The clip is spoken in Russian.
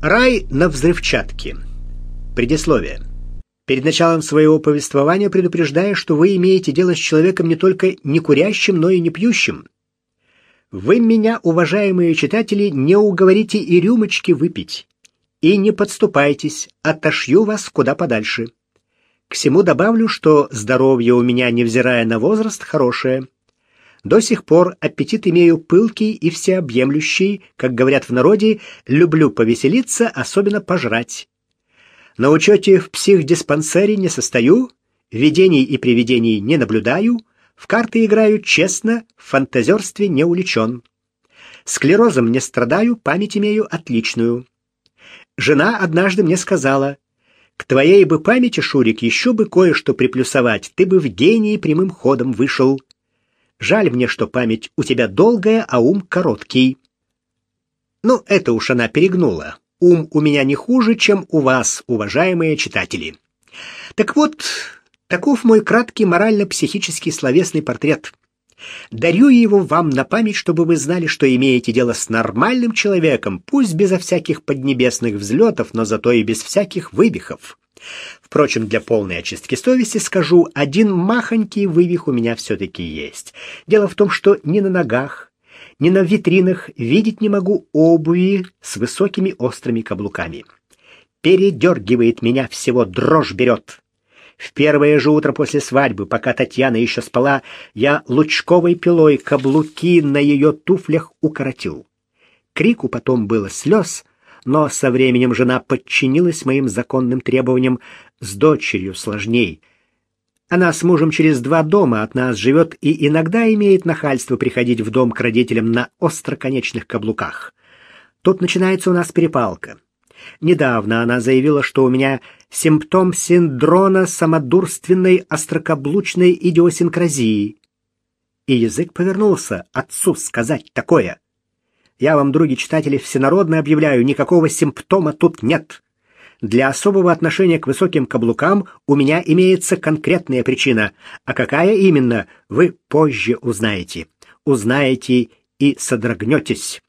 Рай на взрывчатке. Предисловие. Перед началом своего повествования предупреждаю, что вы имеете дело с человеком не только не курящим, но и не пьющим. Вы меня, уважаемые читатели, не уговорите и рюмочки выпить. И не подступайтесь, отошью вас куда подальше. К всему добавлю, что здоровье у меня, невзирая на возраст, хорошее. До сих пор аппетит имею пылкий и всеобъемлющий, как говорят в народе, люблю повеселиться, особенно пожрать. На учете в психдиспансере не состою, видений и привидений не наблюдаю, в карты играю честно, в фантазерстве не увлечен. Склерозом не страдаю, память имею отличную. Жена однажды мне сказала, «К твоей бы памяти, Шурик, еще бы кое-что приплюсовать, ты бы в гении прямым ходом вышел». Жаль мне, что память у тебя долгая, а ум короткий. Ну, это уж она перегнула. Ум у меня не хуже, чем у вас, уважаемые читатели. Так вот, таков мой краткий морально-психический словесный портрет. Дарю его вам на память, чтобы вы знали, что имеете дело с нормальным человеком, пусть безо всяких поднебесных взлетов, но зато и без всяких выбихов. Впрочем, для полной очистки совести скажу, один махонький вывих у меня все-таки есть. Дело в том, что ни на ногах, ни на витринах видеть не могу обуви с высокими острыми каблуками. Передергивает меня всего, дрожь берет. В первое же утро после свадьбы, пока Татьяна еще спала, я лучковой пилой каблуки на ее туфлях укоротил. Крику потом было слез, но со временем жена подчинилась моим законным требованиям, с дочерью сложней. Она с мужем через два дома от нас живет и иногда имеет нахальство приходить в дом к родителям на остроконечных каблуках. Тут начинается у нас перепалка. Недавно она заявила, что у меня симптом синдрома самодурственной острокаблучной идиосинкразии. И язык повернулся отцу сказать такое. Я вам, други читатели, всенародно объявляю, никакого симптома тут нет. Для особого отношения к высоким каблукам у меня имеется конкретная причина, а какая именно, вы позже узнаете. Узнаете и содрогнетесь.